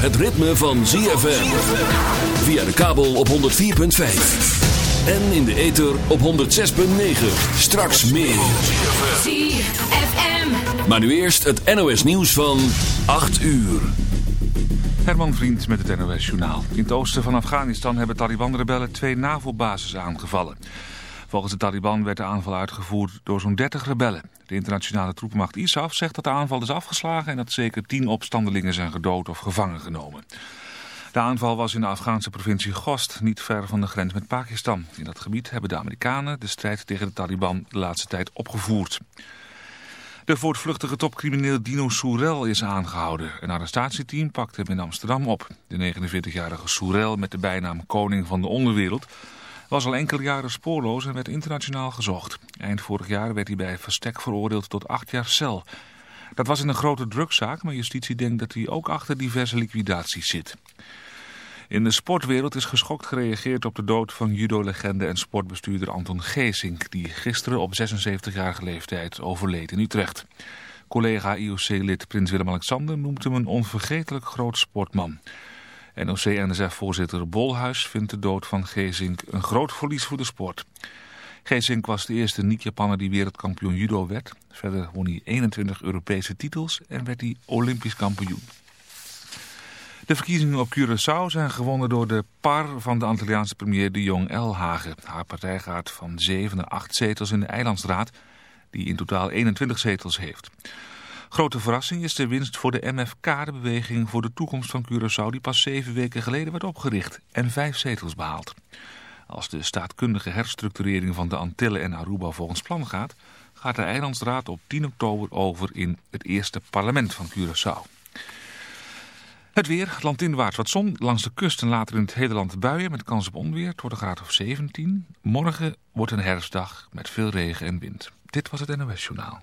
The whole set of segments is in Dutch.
het ritme van ZFM. Via de kabel op 104.5. En in de ether op 106.9. Straks meer. ZFM. Maar nu eerst het NOS nieuws van 8 uur. Herman Vriend met het NOS Journaal. In het oosten van Afghanistan hebben Taliban-rebellen twee NAVO-bases aangevallen. Volgens de Taliban werd de aanval uitgevoerd door zo'n 30 rebellen. De internationale troepenmacht ISAF zegt dat de aanval is afgeslagen... en dat zeker 10 opstandelingen zijn gedood of gevangen genomen. De aanval was in de Afghaanse provincie Ghost, niet ver van de grens met Pakistan. In dat gebied hebben de Amerikanen de strijd tegen de Taliban de laatste tijd opgevoerd. De voortvluchtige topcrimineel Dino Soerel is aangehouden. Een arrestatieteam pakte hem in Amsterdam op. De 49-jarige Soerel met de bijnaam Koning van de Onderwereld was al enkele jaren spoorloos en werd internationaal gezocht. Eind vorig jaar werd hij bij Verstek veroordeeld tot acht jaar cel. Dat was in een grote drugszaak, maar justitie denkt dat hij ook achter diverse liquidaties zit. In de sportwereld is geschokt gereageerd op de dood van judo-legende en sportbestuurder Anton Geesink, die gisteren op 76-jarige leeftijd overleed in Utrecht. Collega IOC-lid Prins Willem-Alexander noemt hem een onvergetelijk groot sportman. NOC-NSF-voorzitter Bolhuis vindt de dood van Geesink een groot verlies voor de sport. Geesink was de eerste niet-Japanner die wereldkampioen judo werd. Verder won hij 21 Europese titels en werd hij olympisch kampioen. De verkiezingen op Curaçao zijn gewonnen door de par van de Antilliaanse premier de Jong Elhagen. Haar partij gaat van 7 naar 8 zetels in de eilandsraad, die in totaal 21 zetels heeft. Grote verrassing is de winst voor de MFK, de beweging voor de toekomst van Curaçao, die pas zeven weken geleden werd opgericht en vijf zetels behaald. Als de staatkundige herstructurering van de Antillen en Aruba volgens plan gaat, gaat de eilandsraad op 10 oktober over in het eerste parlement van Curaçao. Het weer, landinwaarts wat zon, langs de kust en later in het hele land buien met kans op onweer. Wordt een graad of 17. Morgen wordt een herfstdag met veel regen en wind. Dit was het NOS Journaal.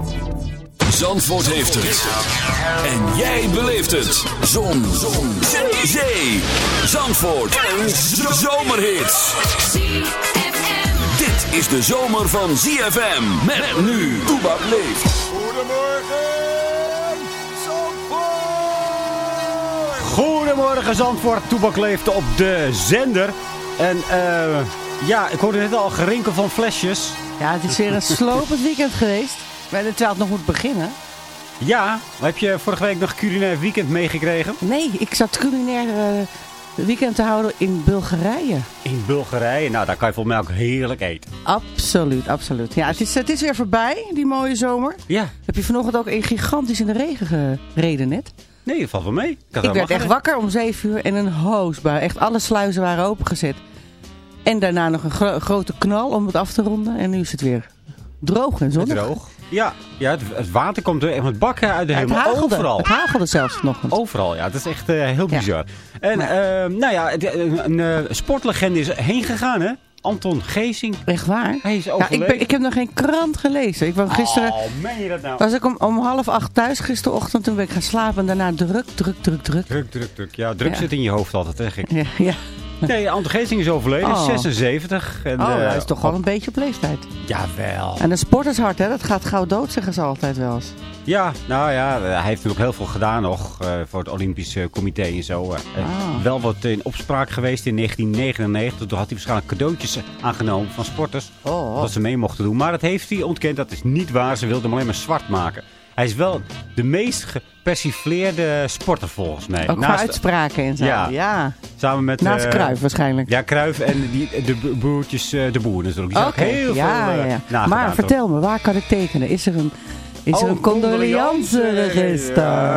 Zandvoort heeft het. En jij beleeft het. Zon. Zon. Zee. Zee. Zandvoort. Een zomerhit. ZFM. Dit is de zomer van ZFM. Met nu. Toebak leeft. Goedemorgen Zandvoort, Toebak leeft op de zender. En eh, ja, ik hoorde net al gerinkel van flesjes. Ja, het is weer een slopend weekend geweest. Maar terwijl het nog moet beginnen. Ja, heb je vorige week nog culinair weekend meegekregen? Nee, ik zat culinair eh, weekend te houden in Bulgarije. In Bulgarije, nou daar kan je volgens mij ook heerlijk eten. Absoluut, absoluut. Ja, het is, het is weer voorbij, die mooie zomer. Ja, Heb je vanochtend ook in gigantisch in de regen gereden net? nee, valt wel mee. Ik, Ik werd echt wakker om 7 uur en een hoosbui. Echt alle sluizen waren opengezet. En daarna nog een gro- grote knal om het af te ronden. En nu is het weer droog en zonnig. droog. Ja, ja het, het water komt er echt met bakken uit de Ja, het hemel. hagelde. Overal. Het hagelde zelfs vanochtend. Overal, ja. Het is echt eh, heel bizar. En Maar- eh, nou ja, het- een, een, eh, sportlegende is heen gegaan, hè? Anton Geesing. Echt waar? Hij is Ja, overleden. ik, ben, ik heb nog geen krant gelezen. Ik was gisteren... Oh, meen je dat nou? Was ik om, om half acht thuis gisterochtend, toen ben ik gaan slapen en daarna druk, druk, druk, druk. Druk, druk, druk. Ja, druk Ja. zit in je hoofd altijd, hè, gek. Ja, ja. Nee, Anton Geesing is overleden, Oh. 76. En, Oh, eh, hij is toch wel een beetje op leeftijd. Jawel. En een sportershart, hè, dat gaat gauw dood, zeggen ze altijd wel eens. Ja, nou ja, hij heeft natuurlijk heel veel gedaan nog eh, voor het Olympisch eh, Comité en zo. Ah. Wel wat in opspraak geweest in 1999. Toen had hij waarschijnlijk cadeautjes aangenomen van sporters. Oh. Dat ze mee mochten doen. Maar dat heeft hij ontkend. Dat is niet waar. Ze wilden hem alleen maar zwart maken. Hij is wel de meest gepersifleerde sporter volgens mij. Ook qua uitspraken en zo. Ja. Ja. samen met... Naast eh, Cruijff waarschijnlijk. Ja, Kruif en die, de b- broertjes eh, de boer natuurlijk. Die heel ja, veel ja, eh, ja. Maar vertel me, waar kan ik tekenen? Is er een, is er Oh, een? Ja,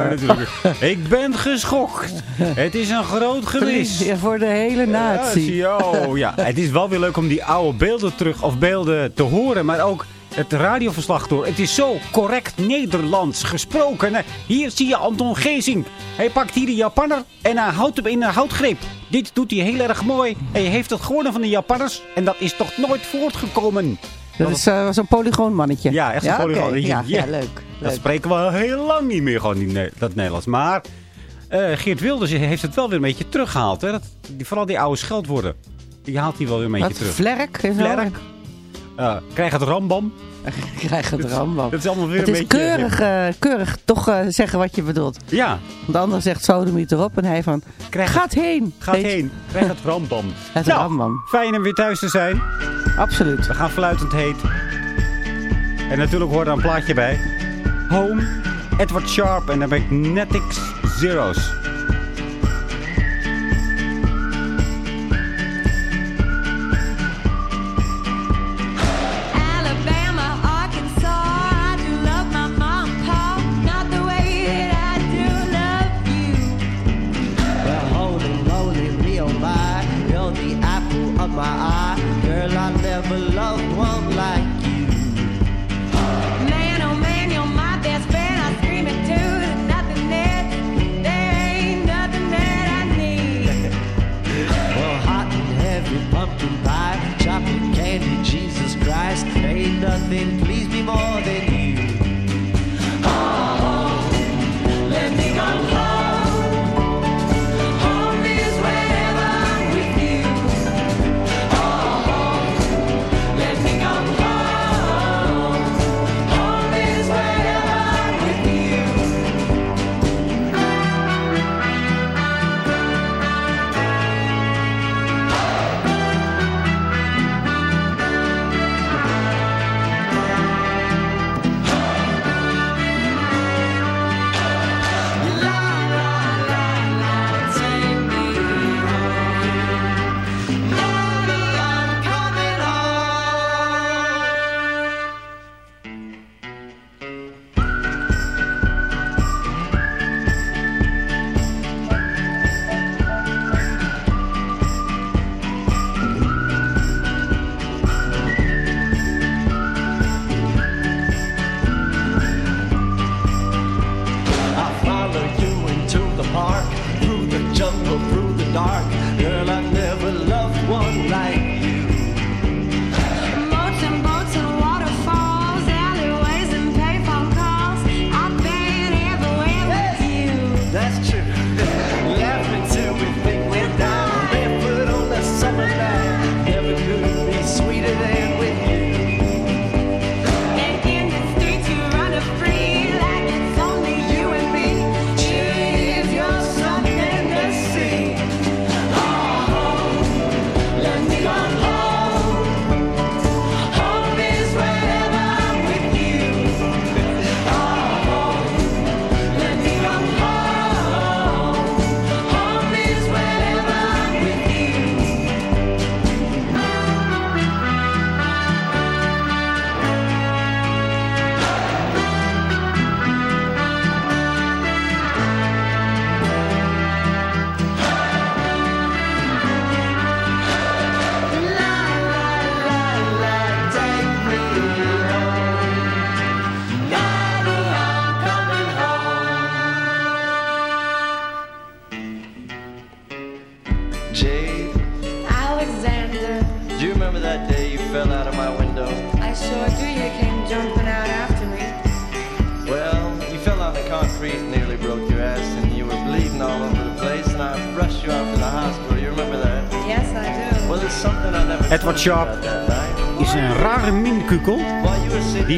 natuurlijk. Ik ben geschokt. Het is een groot gemis. Ja, voor de hele natie. Ja. Oh, ja. Het is wel weer leuk om die oude beelden terug of beelden te horen, maar ook het radioverslag door. Het is zo correct Nederlands gesproken. Hier zie je Anton Geesing. Hij pakt hier de Japanner en hij houdt hem in een houtgreep. Dit doet hij heel erg mooi. Hij heeft het gewonnen van de Japanners en dat is toch nooit voortgekomen. Dat is eh, zo'n polygoonmannetje. Ja, echt een oké. polygoon. Ja, Ja. ja, leuk. Dat leuk. spreken we al heel lang niet meer, gewoon die, dat Nederlands. Maar eh, Geert Wilders heeft het wel weer een beetje teruggehaald. Hè? Dat, die, vooral die oude scheldwoorden. Die haalt hij wel weer een beetje Wat? terug. Vlerk? Vlerk. Krijg het rambam. Ik krijg het rambam. Dat is allemaal weer Het een is beetje... keurig, eh, keurig toch eh, zeggen wat je bedoelt. Ja, De ander zegt sodomiet erop en hij van, Krijg gaat heen. gaat heen. Krijg het rambam. Het nou, rambam. fijn om weer thuis te zijn. Absoluut. We gaan fluitend heet. En natuurlijk hoort er een plaatje bij. Home, Edward Sharp en de Magnetics Zeros. My eye. Girl, I never loved one like you. Man, oh man, you're my best friend. I scream it too. There's nothing that, there ain't nothing that I need. Well, hot and heavy pumpkin pie, chocolate candy, Jesus Christ. Ain't nothing please me more than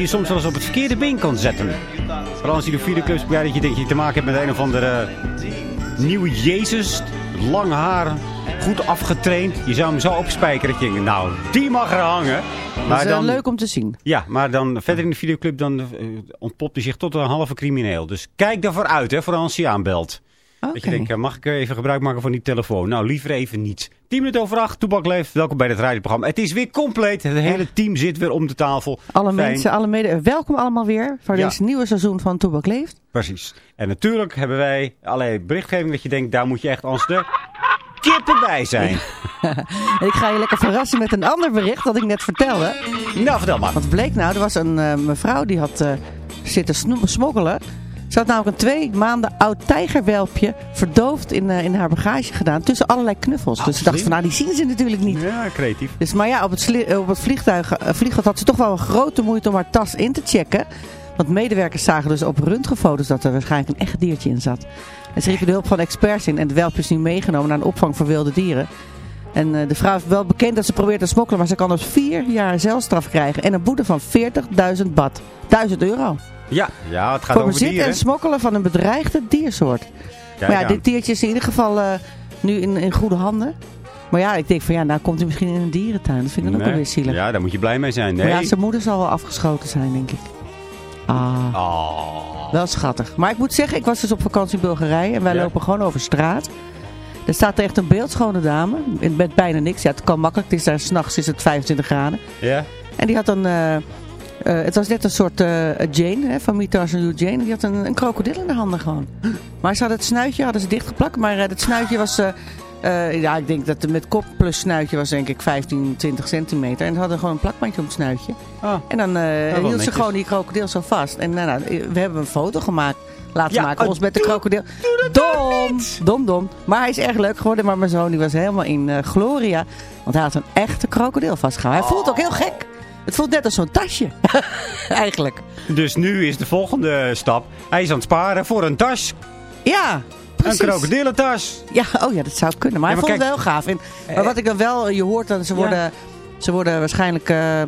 je soms wel eens op het verkeerde been kan zetten. Vooral als je de videoclips bekijkt dat je denkt dat je te maken hebt met een of andere nieuwe Jezus. Lang haar, goed afgetraind. Je zou hem zo opspijkeren dat je denkt, nou, die mag er hangen. Dat is wel leuk om te zien. Ja, maar dan verder in de videoclip dan eh, ontpopt hij zich tot een halve crimineel. Dus kijk daarvoor uit, hè, voor als hij aanbelt. Dat je Oké. denkt, eh, mag ik even gebruik maken van die telefoon? Nou, liever even niet. 10 minuten over 8, Toebak leeft. Welkom bij het radioprogramma. Het is weer compleet. Het hele team zit weer om de tafel. Alle Fijn. mensen, alle mede, welkom allemaal weer voor Ja. deze nieuwe seizoen van Toebak Leeft. Precies. En natuurlijk hebben wij allerlei berichtgeving dat je denkt, daar moet je echt als de kippen bij zijn. Ik ga je lekker verrassen met een ander bericht dat ik net vertelde. nou, vertel maar. Wat bleek nou? Er was een eh, mevrouw die had eh, zitten smokkelen. Ze had namelijk een twee maanden oud tijgerwelpje verdoofd in, eh, in haar bagage gedaan. Tussen allerlei knuffels. dus ze dacht van, nou die zien ze natuurlijk niet. Ja, creatief. Dus, maar ja, op het, sli- op het vliegtuig, eh, vliegveld had ze toch wel een grote moeite om haar tas in te checken. Want medewerkers zagen dus op röntgenfoto's dat er waarschijnlijk een echt diertje in zat. En ze riepen de hulp van experts in en de welpje is nu meegenomen naar een opvang voor wilde dieren. En eh, de vrouw is wel bekend dat ze probeert te smokkelen, maar ze kan dus vier jaar celstraf krijgen en een boete van 40.000 bad. 1000 euro. Ja, ja het gaat voor over bezit dieren. en smokkelen van een bedreigde diersoort. Kijk maar ja, dit diertje is in ieder geval eh, nu in, in goede handen. Maar ja, ik denk van ja, nou komt hij misschien in een dierentuin. Dat vind ik dan ook Nee. wel weer zielig. Ja, daar moet je blij mee zijn. Nee. Maar ja, zijn moeder zal wel afgeschoten zijn, denk ik. Ah, Oh. wel schattig. Maar ik moet zeggen, ik was dus op vakantie in Bulgarije en wij Ja. lopen gewoon over straat. Er staat er echt een beeldschone dame, met bijna niks. Ja, het kan makkelijk, het is daar s'nachts is het 25 graden. Ja? En die had een, eh, het was net een soort eh, Jane, hè, van Mitas en Jane. Die had een, een krokodil in de handen gewoon. Maar ze hadden het snuitje, hadden ze dichtgeplakt. Maar eh, het snuitje was, eh, eh, ja, ik denk dat het met kop plus snuitje was denk ik 15, 20 centimeter. En ze hadden gewoon een plakbandje om het snuitje. Oh. En dan eh, wel hield ze gewoon die krokodil zo vast. En nou, nou, we hebben een foto gemaakt. Laten Ja, maken oh, ons met de doe- krokodil. Dom, dom, dom. Maar hij is erg leuk geworden. Maar mijn zoon die was helemaal in eh, gloria. Want hij had een echte krokodil vastgehouden. Hij voelt ook heel gek. Het voelt net als zo'n tasje. Eigenlijk. Dus nu is de volgende stap. Hij is aan het sparen voor een tas. Ja, precies. Een krokodillentas. Ja, oh ja, dat zou kunnen. Maar Ja, hij maar vond het wel gaaf. En, maar wat ik dan wel, je hoort dan, ze Ja. worden, ze worden waarschijnlijk eh,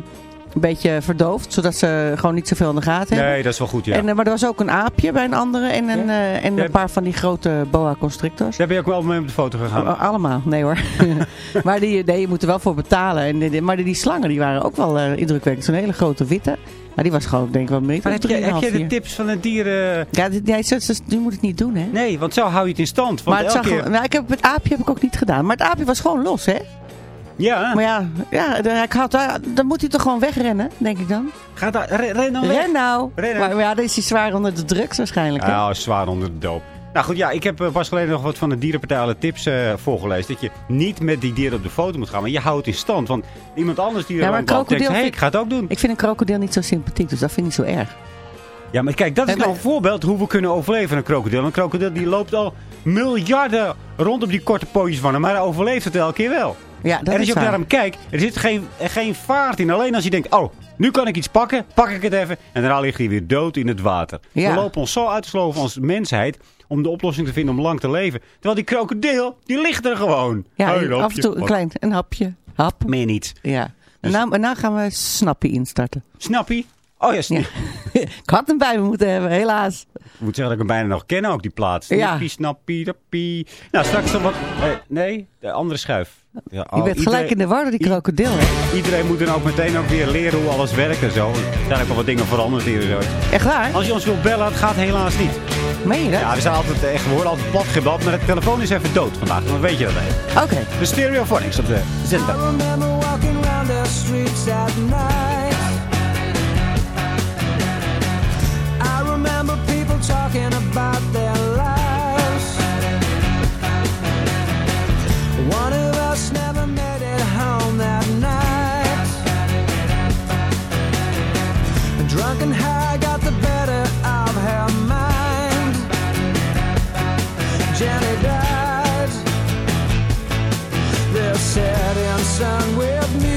een beetje verdoofd. Zodat ze gewoon niet zoveel in de gaten hebben. Nee, dat is wel goed, ja. En, eh, maar er was ook een aapje bij een andere en een, Ja? eh, en Ja. een paar van die grote boa constrictors. Daar ben je ook wel mee op de foto gegaan. Oh, allemaal, nee hoor. maar die, nee, je moet er wel voor betalen. En, die- maar die, die slangen die waren ook wel eh, indrukwekkend. Zo'n hele grote witte. Maar die was gewoon denk ik wel een meter Maar of heb, je, heb 3,5, jij de tips van het dieren... Ja, zo, nu moet het niet doen hè. Nee, want zo hou je het in stand. Want maar elke zag, keer... nou, ik heb, het aapje heb ik ook niet gedaan. Maar het aapje was gewoon los hè. Ja, Maar ja, ja ik had, dan moet hij toch gewoon wegrennen, denk ik dan. ga daar, ren, ren dan weg. Ren nou. Maar, maar ja, dan is hij zwaar onder de drugs waarschijnlijk. Hè? Ja, zwaar onder de doop. Nou goed, ja, ik heb eh, pas geleden nog wat van de dierenpartij alle tips eh, voorgelezen. Dat je niet met die dieren op de foto moet gaan, maar je houdt in stand. Want iemand anders die er Ja, maar denkt, krokodil hey, ik ga het ook doen. Ik vind een krokodil niet zo sympathiek, dus dat vind ik niet zo erg. Ja, maar kijk, dat is En nou een voorbeeld hoe we kunnen overleven een krokodil. Een krokodil die loopt al miljarden rond op die korte pootjes van hem, maar hij overleeft het elke keer wel. Ja, dat en als je ook naar hem kijkt, er zit geen, geen vaart in. Alleen als je denkt, oh, nu kan ik iets pakken, pak ik het even. En daarna ligt hij weer dood in het water. Ja. We lopen ons zo uit te sloven als mensheid om de oplossing te vinden om lang te leven. Terwijl die krokodil, die ligt er gewoon. Ja, af en toe een klein een hapje. Hap. Meer niet. Ja. En Dus- nou, en nou gaan we Snappy instarten. Snap je? Oh ja, Ja. ik had hem bij me moeten hebben, helaas. Ik moet zeggen dat ik hem bijna nog ken ook, die plaats. Ja. Snappie, snappie, dappie. Nou, straks dan wat... eh, nee, de andere schuif. Ja, Je oh, bent gelijk in de war door die krokodil, hè? Iedereen moet dan ook meteen ook weer leren hoe alles werkt en zo. Er zijn ook wel wat dingen veranderd hier en zo. Echt waar? Als je ons wilt bellen, het gaat helaas niet. Meen je dat? Ja, we zijn altijd echt, we worden altijd plat gebeld, maar de telefoon is even dood vandaag. Dan weet je dat even. Oké. De stereophonics op de zender. Talking about their lives. One of us never made it home that night. Drunk and high got the better of her mind. Jenny died. They're setting sun with music.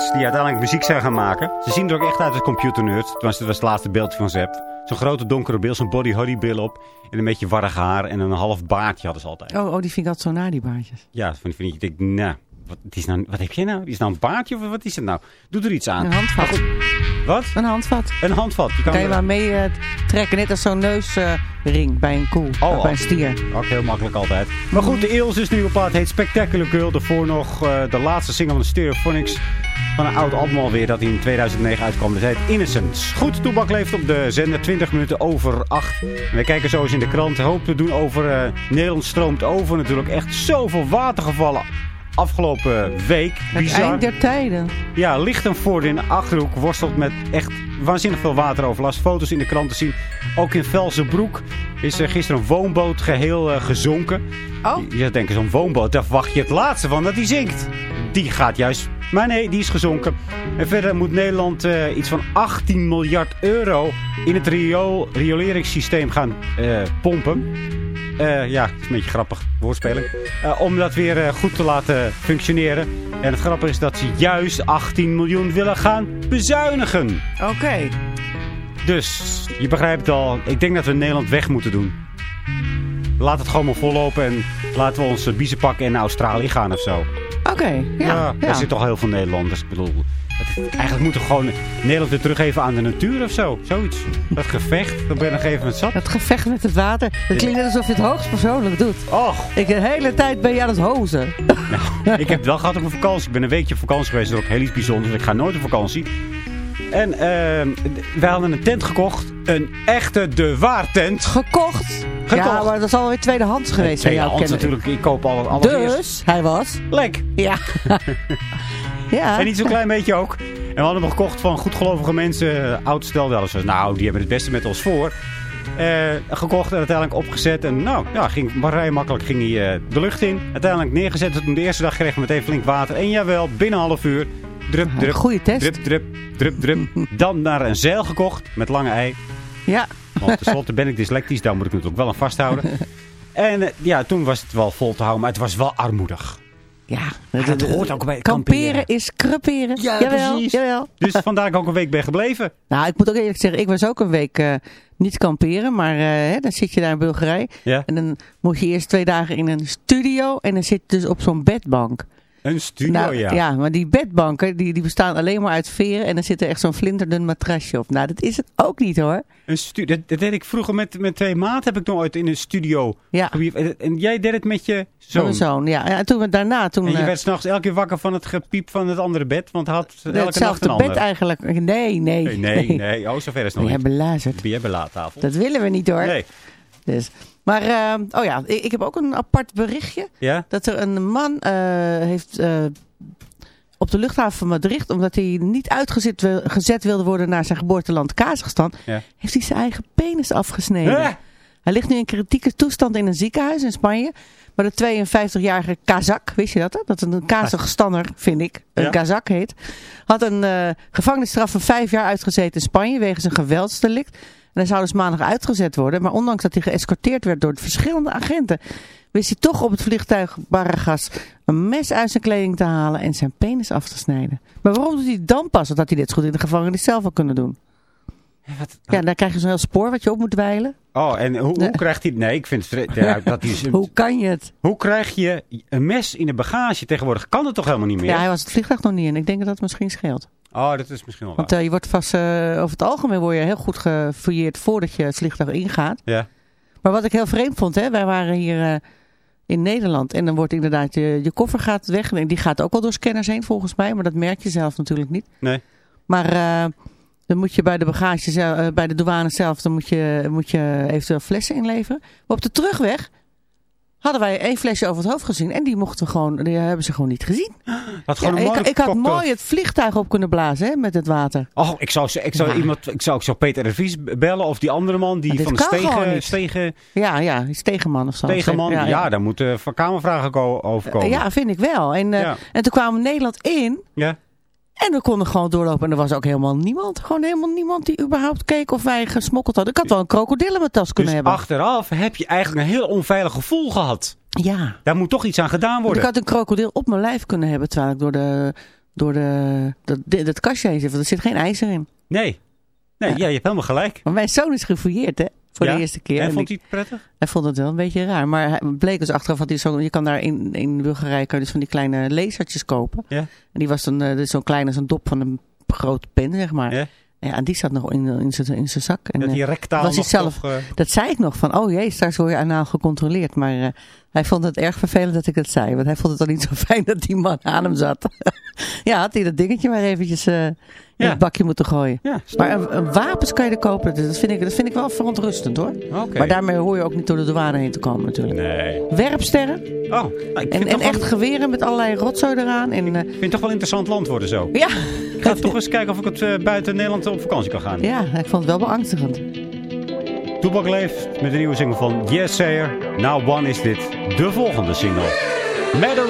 Nerds die uiteindelijk muziek zijn gaan maken. Ze zien er ook echt uit als computer nerds. Tenminste, dat was het laatste beeld van Zep. Zo'n grote donkere bil, zo'n body holly bil op. En een beetje warrig haar en een half baardje hadden ze altijd. Oh, oh, die vind ik altijd zo naar, die baardjes. Ja, van die vind ik, denk, nou, wat, is nou, wat heb je nou? Is het nou een baardje of wat is het nou? Doe er iets aan. Een handvat. Wat? Een handvat. Een handvat. Je kan, Kan je maar mee eh, trekken, net als zo'n neusring bij een koe. Oh, of bij een stier. Ook heel makkelijk altijd. Maar goed, de Eels is nu op plaat heet Spectacular Girl. Daarvoor nog eh, de laatste single van de Stereophonics. Van een oud album alweer dat in 2009 uitkwam. Dat heet Innocence. Goed, Toebak leeft op de zender 20 minuten over 8. En wij kijken zo eens in de krant. Hoop te doen over eh, Nederland stroomt over. Natuurlijk echt zoveel water gevallen. Afgelopen week. Het Bizar. eind der tijden. Ja, Lichtenvoorde in de Achterhoek worstelt met echt waanzinnig veel wateroverlast. Foto's in de krant te zien. Ook in Velzenbroek is er gisteren een woonboot geheel eh, gezonken. Oh. Je denken, zo'n woonboot, daar verwacht je het laatste van dat die zinkt. Die gaat juist... Maar nee, die is gezonken. En verder moet Nederland eh, iets van 18 miljard euro in het riool, rioleringssysteem gaan eh, pompen. Eh, ja, is een beetje grappig, woordspeling. Eh, om dat weer eh, goed te laten functioneren. En het grappige is dat ze juist 18 miljoen willen gaan bezuinigen. Oké. Dus, je begrijpt al, ik denk dat we Nederland weg moeten doen. Laat het gewoon maar vollopen en laten we onze biezen pakken en naar Australië gaan of zo. Oké, ja. ja. Er zitten toch heel veel Nederlanders. Ik bedoel, eigenlijk moeten we gewoon Nederland weer teruggeven aan de natuur of zo. Zoiets. Dat gevecht, dan ben je nog even met zat. Het gevecht met het water. Het klinkt net alsof je het hoogstpersoonlijk doet. Och, Ik de hele tijd ben je aan het hozen. ik heb het wel gehad op een vakantie. Ik ben een weekje op vakantie geweest. Dat is ook heel iets bijzonders. Ik ga nooit op vakantie. En ehm we hadden een tent gekocht. Een echte de waar tent. Gekocht. Gekocht. Ja, maar dat is alweer tweedehands geweest. Tweedehands natuurlijk. Ik koop al alles eerst. Dus, hij was. Lek. Ja. ja. En niet zo'n klein beetje ook. En we hadden hem gekocht van goedgelovige mensen. eh, Oud stel wel eens. Nou, die hebben het beste met ons voor. Eh, gekocht en uiteindelijk opgezet. En nou, ja, ging maar vrij makkelijk ging hij eh, de lucht in. Uiteindelijk neergezet. Toen de eerste dag kregen we meteen flink water. En jawel, binnen een half uur. Drup, drup. Goeie test. Drup, drup, drup, drup. Dan naar een zeil gekocht met lange ei. Ja. Want tenslotte ben ik dyslectisch. Daar moet ik natuurlijk wel aan vasthouden. En ja, toen was het wel vol te houden. Maar het was wel armoedig. Ja. dat hoort ook bij Kamperen kamperen. is creperen. Ja, jawel, precies. Jawel. Dus vandaar dat ik ook een week ben gebleven. Nou, ik moet ook eerlijk zeggen, ik was ook een week eh, niet kamperen. Maar eh, hè, dan zit je daar in Bulgarije. Ja. En dan moet je eerst twee dagen in een studio. En dan zit je dus op zo'n bedbank. Een studio, nou, ja. maar die bedbanken, die, die bestaan alleen maar uit veren. En dan zit er echt zo'n flinterdun matrasje op. Nou, dat is het ook niet hoor. Een stu dat, dat deed ik vroeger met, met twee maat. Heb ik nog ooit in een studio. Ja. En, jij deed het met je zoon. zoon. Ja. En toen we daarna, toen... En je eh, werd s'nachts elke keer wakker van het gepiep van het andere bed. Want had elke nacht hetzelfde een bed eigenlijk. Nee, nee. Nee, nee, nee. Oh, zover is het We nog niet. hebben luisterd. Ben jij bij laattafel? Dat willen we niet hoor. Nee. Dus. Maar, eh, oh ja, ik, ik heb ook een apart berichtje. Ja? Dat er een man eh, heeft eh, op de luchthaven van Madrid, omdat hij niet uitgezet wil- gezet wilde worden naar zijn geboorteland Kazachstan, Ja. heeft hij zijn eigen penis afgesneden. Hij ligt nu in kritieke toestand in een ziekenhuis in Spanje. Maar de 52-jarige Kazak, wist je dat? Hè? Dat een Kazachstanner, vind ik, een Ja. Kazak heet. Had een gevangenisstraf van vijf jaar uitgezeten in Spanje wegens een geweldsdelict. En hij zou dus maandag uitgezet worden. Maar ondanks dat hij geëscorteerd werd door verschillende agenten... wist hij toch op het vliegtuig Baragas een mes uit zijn kleding te halen en zijn penis af te snijden. Maar waarom doet hij het dan pas? Dat hij dit goed in de gevangenis zelf had kunnen doen. Ja, dan krijg je zo'n heel spoor wat je op moet wijlen. Oh, en hoe, krijgt hij... Nee, ik vind het... Ja, dat hij, Hoe kan je het? hoe krijg je een mes in de bagage? Tegenwoordig kan het toch helemaal niet meer? Ja, hij was het vliegtuig nog niet in. Ik denk dat dat misschien scheelt. Oh, dat is misschien wel Want eh, je wordt vast, eh, over het algemeen word je heel goed gefouilleerd voordat je het vliegtuig ingaat. Ja. Maar wat ik heel vreemd vond, hè, wij waren hier eh, in Nederland en dan wordt inderdaad je, je koffer gaat weg. En die gaat ook wel door scanners heen volgens mij, maar dat merk je zelf natuurlijk niet. Nee. Maar dan moet je bij de bagage, zelf- bij de douane zelf, dan moet je, moet je eventueel flessen inleveren. Maar op de terugweg hadden wij één flesje over het hoofd gezien en die mochten we gewoon, die hebben ze gewoon niet gezien. Had gewoon Ja, een ik, mooie ik had mooi het vliegtuig op kunnen blazen hè, met het water. Oh, ik zou, ik zou Ja. iemand, ik zou, ik zou Peter de Vries bellen of die andere man die van de stegen, Ja, ja, is tegenman of zo. tegenman. Ja, ja, daar moeten van kamervragen over komen. Ja, vind ik wel. En, eh, en toen kwamen we Nederland in. Ja. En we konden gewoon doorlopen. En er was ook helemaal niemand. Gewoon helemaal niemand die überhaupt keek of wij gesmokkeld hadden. Ik had wel een krokodil in mijn tas kunnen Dus hebben. achteraf heb je eigenlijk een heel onveilig gevoel gehad. Ja. Daar moet toch iets aan gedaan worden. ik had een krokodil op mijn lijf kunnen hebben terwijl ik door, de, door de, dat, dat kastje heen zit. Want er zit geen ijzer in. Nee. Nee, ja. je hebt helemaal gelijk. Maar mijn zoon is gefouilleerd, hè? Voor Ja? de eerste keer. En vond hij het prettig? hij vond het wel een beetje raar. Maar hij bleek dus achteraf, dat hij zo, je kan daar in, in Bulgarije kan je dus van die kleine lasertjes kopen. Ja. En die was dan dus zo'n klein als een dop van een grote pen, zeg maar. Ja. Ja, en die zat nog in, in zijn zak. En, Dat die eh, rectaal was hij zelf, toch, eh, Dat zei ik nog van, oh jee, straks word je anaal gecontroleerd. Maar hij vond het erg vervelend dat ik het zei. Want hij vond het dan niet zo fijn dat die man aan hem zat. ja, had hij dat dingetje maar eventjes eh, in Ja. het bakje moeten gooien. Ja, Maar een, een wapens kan je er kopen. Dus dat vind ik, dat vind ik wel verontrustend hoor. Maar daarmee hoor je ook niet door de douane heen te komen natuurlijk. Nee. Werpsterren Oh, en, en echt geweren met allerlei rotzooi eraan. En, eh, ik vind het toch wel interessant land worden zo. ja. Ik ga toch eens kijken of ik het eh, buiten Nederland op vakantie kan gaan. ja, ik vond het wel beangstigend. Toebak leeft met de nieuwe single van Yes Sayer. Now One is dit de volgende single. Matter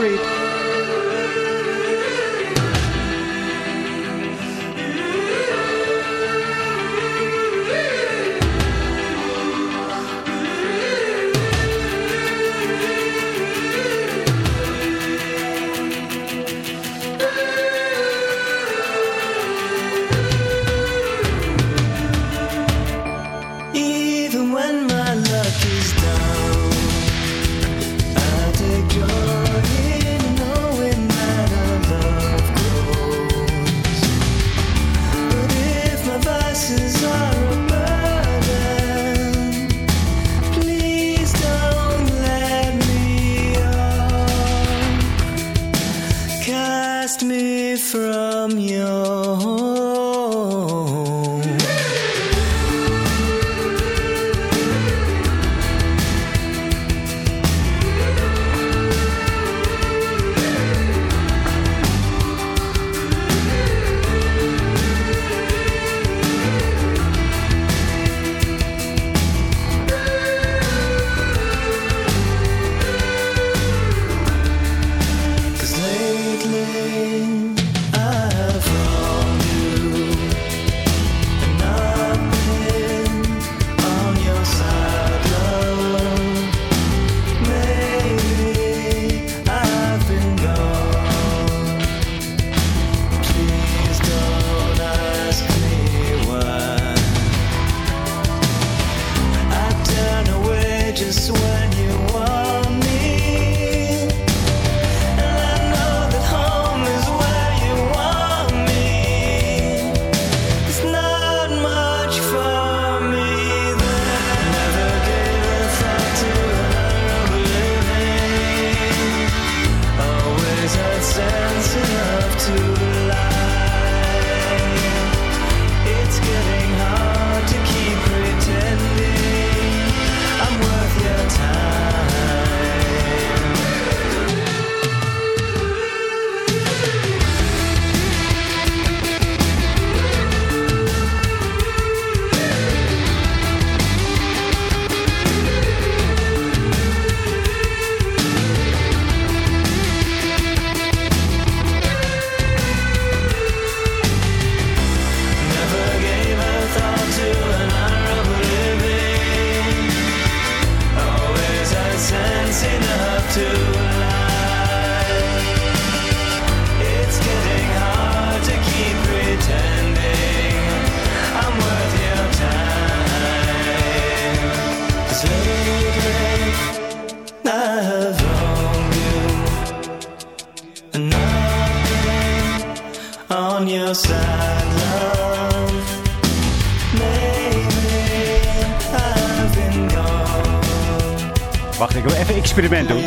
Wacht, ik wil even experiment doen.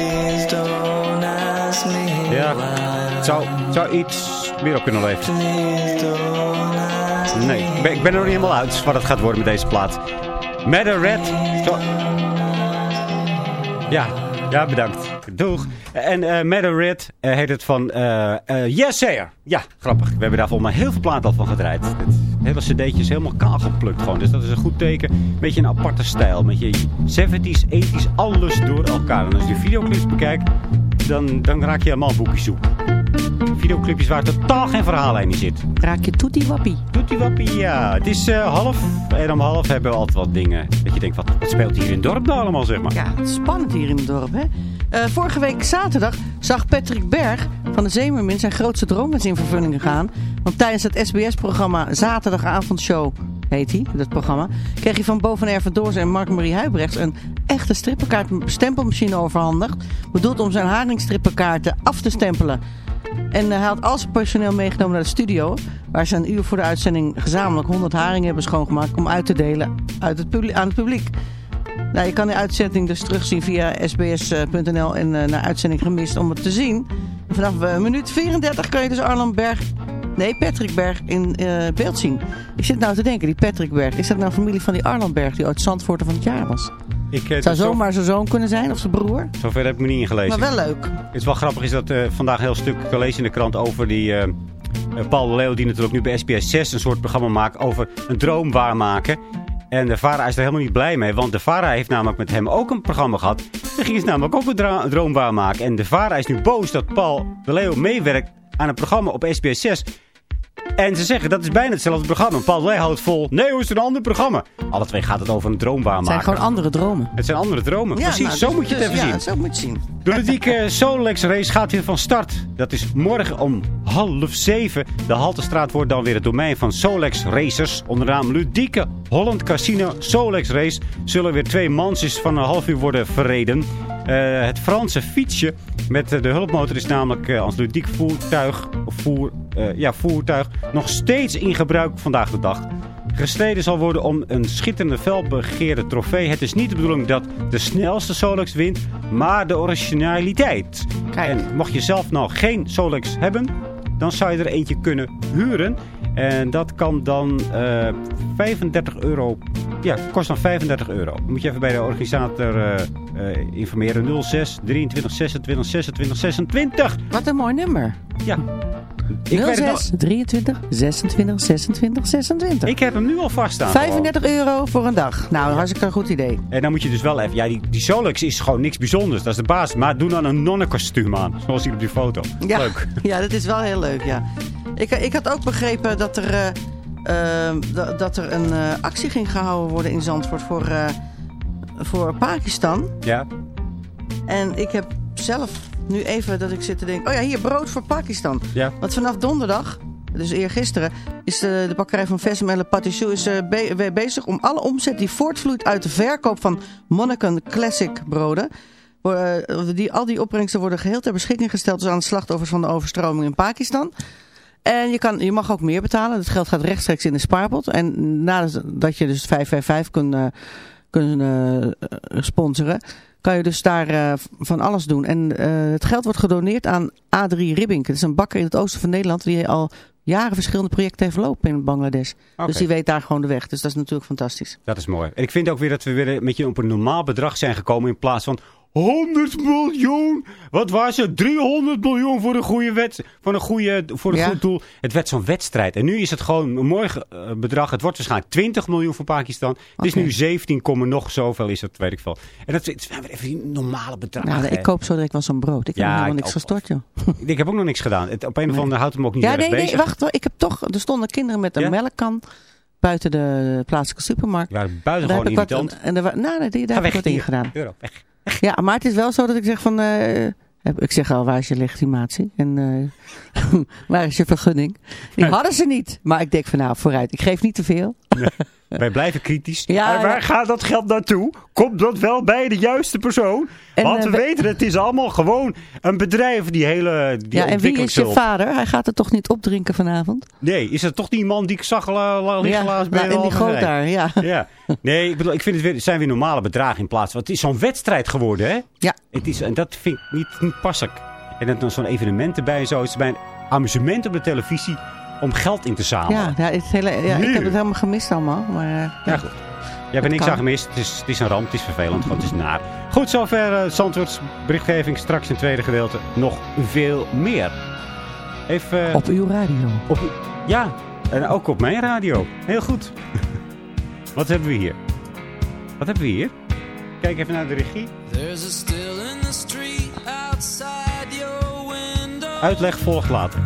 Ja, zou, zou iets meer op kunnen me Nee, ik ben, er nog niet helemaal uit wat het gaat worden met deze plaat. Matter Red. Ja, ja, bedankt. Doeg. En Matter Red eh, heet het van Sayer. Ja, grappig. We hebben daar volgens mij heel veel platen al van gedraaid. Hele cd'tje is helemaal kaal geplukt gewoon. Dus dat is een goed teken. Beetje een aparte stijl. Met je 70s, 80s, alles door elkaar. En als je videoclips bekijkt, dan, dan raak je helemaal boekjes zoek. Videoclipjes waar totaal geen verhaallijn in zit. Raak je toetie wappie. Ja. Het is eh, half. En om half hebben we altijd wat dingen. Dat je denkt, wat, wat speelt hier in het dorp nou allemaal, zeg maar. Ja, het is spannend hier in het dorp, hè? Eh, vorige week zaterdag zag Patrick Berg van de Zeemermin zijn grootste droomwens in vervulling gaan. Want tijdens het SBS-programma Zaterdagavondshow, heet hij, dat programma, kreeg hij van Boven Erven Doorzen en Mark-Marie Huibrechts een echte strippenkaart stempelmachine overhandigd. Bedoeld om zijn haringstrippenkaarten af te stempelen. En eh, hij had al zijn personeel meegenomen naar de studio. Waar ze een uur voor de uitzending gezamenlijk 100 haringen hebben schoongemaakt. Om uit te delen uit het aan het publiek. Nou, je kan de uitzending dus terugzien via sbs.nl en eh, naar uitzending gemist om het te zien. En vanaf eh, minuut 34 kan je dus Arlan Berg, nee Patrick Berg in beeld zien. Ik zit nou te denken, die Patrick Berg, is dat nou familie van die Arlan Berg die ooit Zandvoorter van het jaar was? Ik, eh, Zou zo- zomaar zijn zoon kunnen zijn of zijn broer? Zover heb ik me niet ingelezen. Maar wel leuk. Het is wel grappig is dat eh, vandaag een heel stuk gelezen in de krant over die eh, Paul de Leeuw die natuurlijk nu bij SBS 6 een soort programma maakt over een droom waarmaken. En de VARA is er helemaal niet blij mee, want de VARA heeft namelijk met hem ook een programma gehad. Daar ging ze namelijk ook een droom waarmaken. En de VARA is nu boos dat Paul de Leeuw meewerkt aan een programma op SBS 6. En ze zeggen dat is bijna hetzelfde programma. Paul Leeuw houdt vol. Nee, hoe is het een ander programma? Alle twee gaat het over een droom Het zijn gewoon andere dromen. Het zijn andere dromen. Precies, nou, zo dus- moet je het dus, even ja, zien. zo moet je zien. De ludieke Solex race gaat weer van start. Dat is morgen om half zeven. De Haltestraat wordt dan weer het domein van Solex Racers. Onder de naam Ludieke Holland Casino Solex Race zullen weer twee mansjes van een half uur worden verreden. Eh, het Franse fietsje met de hulpmotor is namelijk eh, als ludiek voertuig, voer, eh, ja, voertuig nog steeds in gebruik vandaag de dag. Gestreden zal worden om een schitterende felbegeerde trofee. Het is niet de bedoeling dat de snelste Solex wint, maar de originaliteit. Kijk. En mocht je zelf nou geen Solex hebben, dan zou je er eentje kunnen huren. En dat kan dan eh 35 euro. Ja, kost dan 35 euro. Moet je even bij de organisator eh, eh, informeren. 06 23 26 26 26. Wat een mooi nummer. Ja. Ik, weet het 06 23 26 26 26. al- ik heb hem nu al vaststaan. 35 euro voor een dag. Nou, hartstikke een goed idee. En dan moet je dus wel even... Ja, die, die Solex is gewoon niks bijzonders. Dat is de basis. Maar doe dan een nonnenkostuum aan. Zoals hier op die foto. Ja, Leuk. ja, dat is wel heel leuk, ja. Ik, ik had ook begrepen dat er, eh, eh, da- dat er een eh, actie ging gehouden worden in Zandvoort voor, eh, voor Pakistan. Ja. En ik heb zelf nu even dat ik zit te denken... Oh ja, hier, brood voor Pakistan. Ja. Want vanaf donderdag, dus eergisteren... is de, de bakkerij van Vesem Patichou is, eh, be- be- bezig om alle omzet die voortvloeit uit de verkoop van Monniken Classic broden... eh, die, al die opbrengsten worden geheel ter beschikking gesteld... dus aan de slachtoffers van de overstroming in Pakistan... En je, kan, je mag ook meer betalen. Het geld gaat rechtstreeks in de spaarpot. En nadat je dus 555 kunt, eh, kunt sponsoren, kan je dus daar eh, van alles doen. En eh, het geld wordt gedoneerd aan A3 Ribbink. Het is een bakker in het oosten van Nederland die al jaren verschillende projecten heeft lopen in Bangladesh. Dus die weet daar gewoon de weg. Dus dat is natuurlijk fantastisch. Dat is mooi. En ik vind ook weer dat we weer een beetje op een normaal bedrag zijn gekomen in plaats van 100 miljoen. Wat was het? 300 miljoen voor een goede wet, voor een goede, voor een Ja. goed doel. Het werd zo'n wedstrijd. En nu is het gewoon een mooi eh, bedrag. Het wordt waarschijnlijk 20 miljoen voor Pakistan. Het is nu 17, komma nog zoveel is het, weet ik veel. En dat is weer even die normale bedrag. Nou, ik koop zo direct wel zo'n brood. Ik heb Ja, nog helemaal ik niks ook. gestort, joh. Ik heb ook nog niks gedaan. Het, op een of andere houdt het me ook niet Ja, nee, nee, bezig. wacht. hoor. Ik heb toch, er stonden kinderen met een Ja? melkkan buiten de plaatselijke supermarkt. Ja, buitengewoon ik wat, irritant. en er, nou, nee, die- daar Ga heb ik wat in gedaan. Euro, weg. Ja, maar het is wel zo dat ik zeg van... eh, heb- ik zeg al, waar is je legitimatie? En eh, waar is je vergunning? Die hadden ze niet. Maar ik denk van nou, vooruit. Ik geef niet te veel. Wij blijven kritisch. Ja, en waar ja. gaat dat geld naartoe? Komt dat wel bij de juiste persoon? En, Want eh, we we- weten, het is allemaal gewoon een bedrijf die hele die Ja, en wie is je vader? Hij gaat het toch niet opdrinken vanavond? Nee, is het toch die man die ik zag la, la, liggen ja, bij nou, en die rij? daar, ja. Ja. Nee, ik bedoel, ik vind het weer, het zijn weer normale bedragen in plaats van... Het is zo'n wedstrijd geworden, hè? Ja. Het is, en dat vind ik niet, niet passelijk. En dan zo'n evenement erbij en zo. Het is bij een amusement op de televisie om geld in te zamelen. Ja, ja, het hele, ja ik heb het helemaal gemist allemaal. Maar, eh, Ja, goed. Je hebt er niks kan. aan gemist. Het is, het is een ramp, het is vervelend, het is naar. Goed, zover uh, Zandvoorts berichtgeving. Straks in het tweede gedeelte nog veel meer. Even... eh, op uw radio. op- ja, en ook op mijn radio. Heel goed. Wat hebben we hier? Wat hebben we hier? Kijk even naar de regie. There's a still in the street outside your window. Uitleg volgt later.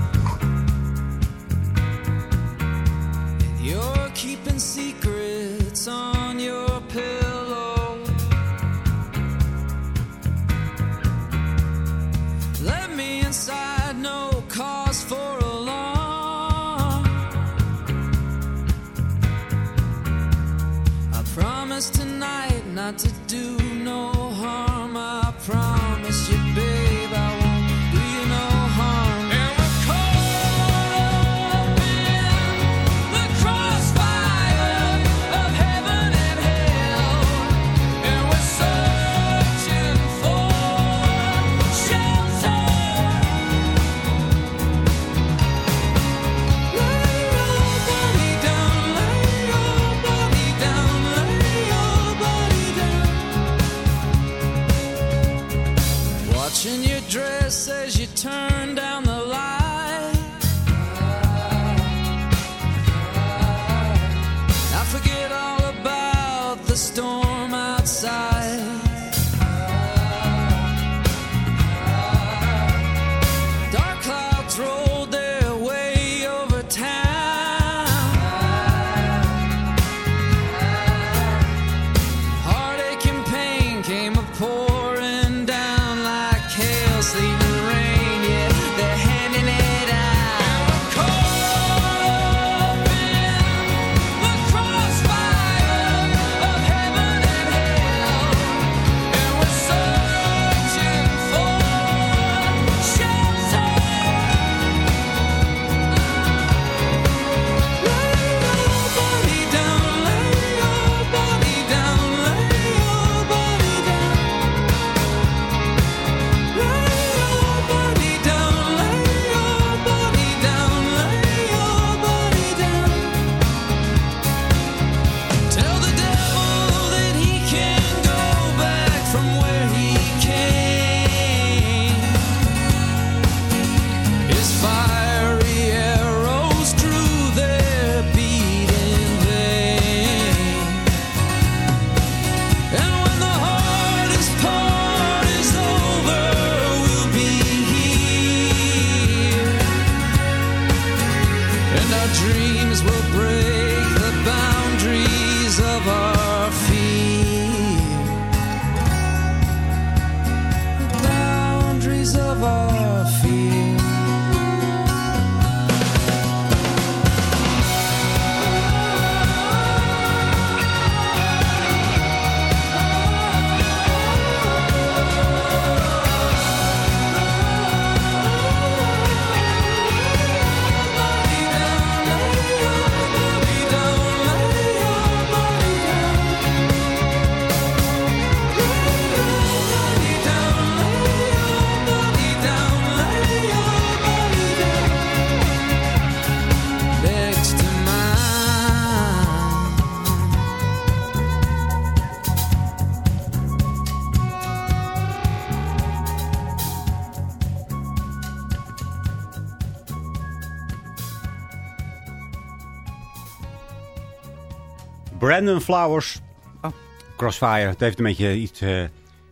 Brandon Flowers. Oh. Crossfire. Het heeft een beetje iets... eh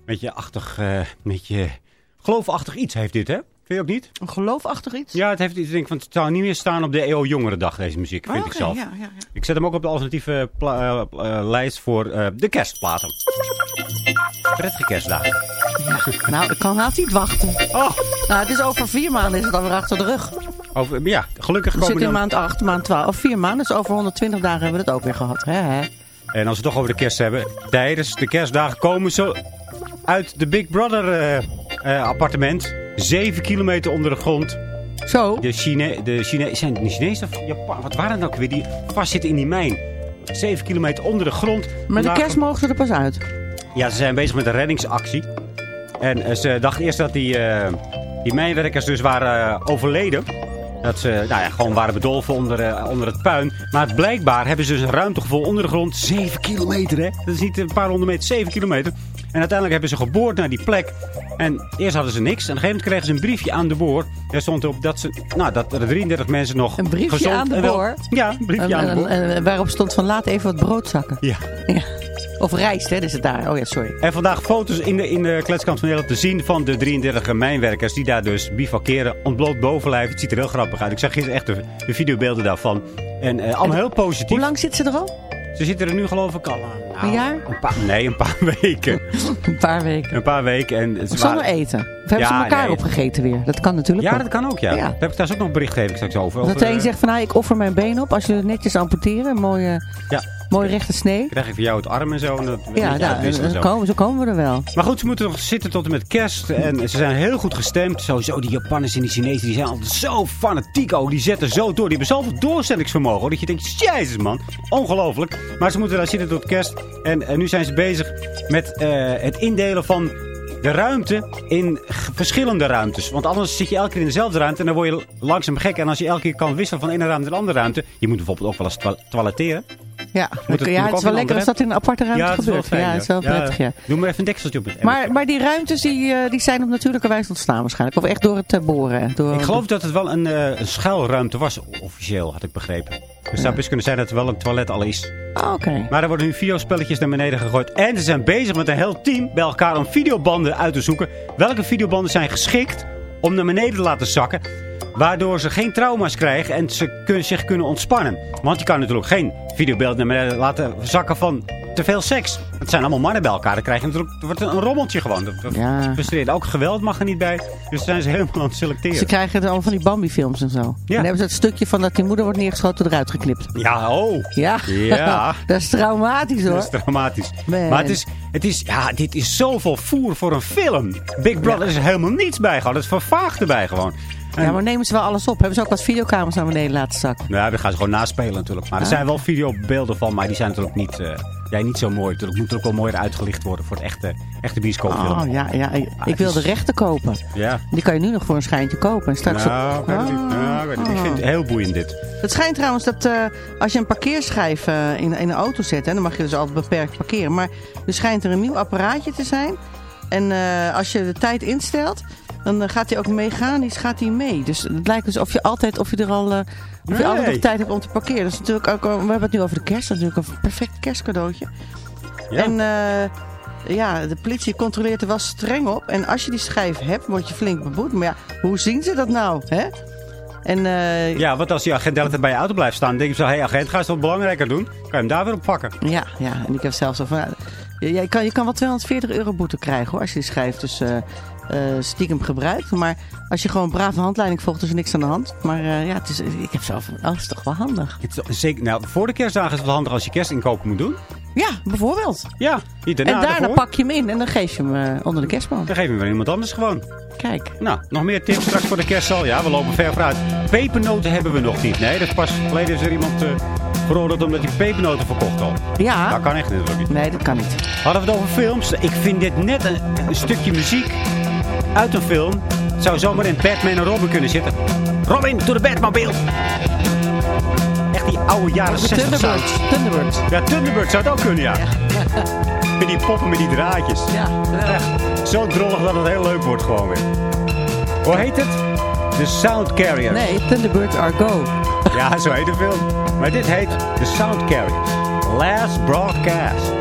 beetje achtig... eh beetje geloofachtig iets heeft dit, hè? Vind je ook niet? Een geloofachtig iets? Ja, het heeft iets... ik Denk van, het zou niet meer staan op de EO Jongerendag, deze muziek, vind Oh, ik oké, zelf. Ja, ja, ja. Ik zet hem ook op de alternatieve eh, lijst voor de kerstplaten. Prettige kerstdagen. Nou, ik kan haast niet wachten. Oh, Nou, het is over vier maanden is het alweer achter de rug. Over, ja, gelukkig We komen zitten in dan... maand 8, maand 12, of vier maanden. Dus over 120 dagen hebben we het ook weer gehad. Hè, hè? En als we het toch over de kerst hebben. Tijdens de kerstdagen komen ze uit de Big Brother eh, eh, appartement. Zeven kilometer onder de grond. Zo. De, Chine de Chine zijn het Chinezen of Japan? Wat waren het nou ook weer? Die vastzitten in die mijn. Zeven kilometer onder de grond. Maar de kerst mogen ze er pas uit. Ja, ze zijn bezig met een reddingsactie. En eh, ze dachten eerst dat die, die mijnwerkers dus waren overleden. Dat ze nou ja, gewoon waren bedolven onder, eh, onder het puin. Maar het blijkbaar hebben ze dus een ruimtegevoel onder de grond. 7 kilometer, hè? Dat is niet een paar honderd meter, 7 kilometer. En uiteindelijk hebben ze geboord naar die plek. En eerst hadden ze niks. En op een gegeven moment kregen ze een briefje aan de boor. Daar stond erop dat, ze, nou, dat er 33 mensen nog Een briefje gezond aan de en wel- boor? Ja, een briefje En, aan de en- boor. en waarop stond van laat even wat brood zakken. Ja. Ja. Of rijst, hè? Is het daar. Oh ja, sorry. En vandaag foto's in de, in de kletskant van Nederland te zien van de 33 mijnwerkers die daar dus bivakeren. Ontbloot bovenlijf. Het ziet er heel grappig uit. Ik zag gisteren echt de, de videobeelden daarvan. En eh, allemaal heel positief. Hoe lang zit ze er al? Ze zitten er nu geloof ik al aan. nou, Een jaar? Een paar, nee, een paar weken. Een paar weken. Een paar weken. En ze Zonder waren- eten. Of hebben ze elkaar nee. opgegeten weer? Dat kan natuurlijk Ja, ook. dat kan ook, ja. Ja. Daar heb ik trouwens ook nog een bericht gegeven straks over. Dat over, de een eh, zegt van, nou, ik offer mijn been op. Als je het netjes amputeren, een mooie, Ja, mooie rechte snee. krijg ik voor jou het arm en zo. En dat, Ja, nou, en zo, komen, zo komen we er wel. Maar goed, ze moeten nog zitten tot en met kerst. En ze zijn heel goed gestemd. Sowieso, die Japanners en die Chinezen, die zijn altijd zo fanatiek ook. Die zetten zo door. Die hebben zoveel doorzettingsvermogen. hoor, Dat je denkt, jezus man, ongelooflijk. Maar ze moeten daar zitten tot kerst. En, nu zijn ze bezig met eh, het indelen van de ruimte in verschillende ruimtes. Want anders zit je elke keer in dezelfde ruimte en dan word je langzaam gek. En als je elke keer kan wisselen van de ene ruimte naar de andere ruimte. Je moet bijvoorbeeld ook wel eens toil- toiletteren. Ja, het- ja het is wel lekker als dat in een aparte ruimte ja, het gebeurt. fijn. ja, het is wel prettig, ja. Doe maar even een dekseltje op het Maar, maar die ruimtes die, eh, die zijn op natuurlijke wijze ontstaan waarschijnlijk. Of echt door het eh, boren. Door Ik geloof dat het wel een, eh, een schuilruimte was, officieel, had ik begrepen. Dus het zou best kunnen zijn dat er wel een toilet al is. Ah, Oké. Maar er worden nu videospelletjes naar beneden gegooid. En ze zijn bezig met een heel team bij elkaar om videobanden uit te zoeken. Welke videobanden zijn geschikt om naar beneden te laten zakken. Waardoor ze geen trauma's krijgen en ze kunnen, zich kunnen ontspannen. Want je kan natuurlijk geen videobeeld naar beneden laten zakken van te veel seks. Het zijn allemaal mannen bij elkaar. Dan krijg je natuurlijk wordt een rommeltje gewoon. Dat, dat Ja. frustreert. Ook geweld mag er niet bij. Dus zijn ze helemaal aan het selecteren. Ze krijgen allemaal van die Bambi-films en zo. En dan hebben ze het stukje van dat die moeder wordt neergeschoten eruit geknipt. Ja, oh. Ja, Ja. dat is traumatisch hoor. Dat is dramatisch. Man. Maar het is, het is, ja, dit is zoveel voer voor een film. Big Brother is helemaal niets bij gewoon. Het is vervaagd erbij gewoon. Ja, maar nemen ze wel alles op? Hebben ze ook wat videokamers naar beneden laten zakken? Nou ja, daar gaan ze gewoon naspelen natuurlijk. Maar er zijn wel videobeelden van, maar die zijn natuurlijk niet, ja, niet zo mooi. Natuurlijk moet er ook wel mooier uitgelicht worden voor het echte, echte bioscoopfilm. Oh ja, ja. Ik, Ah, ik wil het de rechten kopen. Ja. Die kan je nu nog voor een schijntje kopen. En straks Nou, op... het niet. Nou, ik het vind het heel boeiend dit. Het schijnt trouwens dat eh, als je een parkeerschijf eh, in, in een auto zet, hè, dan mag je dus altijd beperkt parkeren. Maar er schijnt er een nieuw apparaatje te zijn. En als je de tijd instelt, dan eh, gaat hij ook mechanisch gaat hij mee. Dus het lijkt dus of je altijd, of je er al, eh, of je altijd nog tijd hebt om te parkeren. Dat is natuurlijk ook, we hebben het nu over de kerst, dat is natuurlijk een perfect kerstcadeautje. Ja. En eh, ja, de politie controleert er wel streng op. En als je die schijf hebt, word je flink beboet. Maar ja, hoe zien ze dat nou? Hè? En eh, Ja, want als die agent de hele tijd bij je auto blijft staan, dan denk je zo, hé hey, agent, ga eens wat belangrijker doen. Kan je hem daar weer op pakken. Ja, ja, en ik heb zelfs al van... ja, je, kan, je kan wel 240 euro boete krijgen hoor, als je die schijf dus eh, eh, stiekem gebruikt. Maar als je gewoon braaf de handleiding volgt, is er niks aan de hand. Maar eh, ja, het is, ik heb zelf... Oh, dat is toch wel handig. Het is zeker, nou, voor de kerstdagen is het wel handig als je kerstinkopen moet doen. Ja, bijvoorbeeld. Ja, niet daarna. en daarna daarvoor. pak je hem in en dan geef je hem eh, onder de kerstboom. Dan geef je hem weer iemand anders gewoon. Kijk. Nou, nog meer tips straks voor de kerststal. Ja, we lopen ver vooruit. Pepernoten hebben we nog niet. Nee, dat pas geleden is er iemand veroordeeld omdat hij pepernoten verkocht al. Ja. Dat kan echt natuurlijk niet. Nee, dat kan niet. Hadden we het over films? Ik vind dit net een, een stukje muziek uit een film. Zou zomaar in Batman en Robin kunnen zitten. Robin, to the Batmobile! Echt die oude jaren 60 Thunderbirds. sound. Thunderbirds. Ja, Thunderbird zou het ook kunnen, ja. Met die poppen met die draadjes. Ja, Echt zo drollig dat het heel leuk wordt gewoon weer. Hoe heet het? The Sound Carriers. Nee, Thunderbirds are go. Ja, zo heet de film. Maar dit heet The Sound Carriers. Last Broadcast.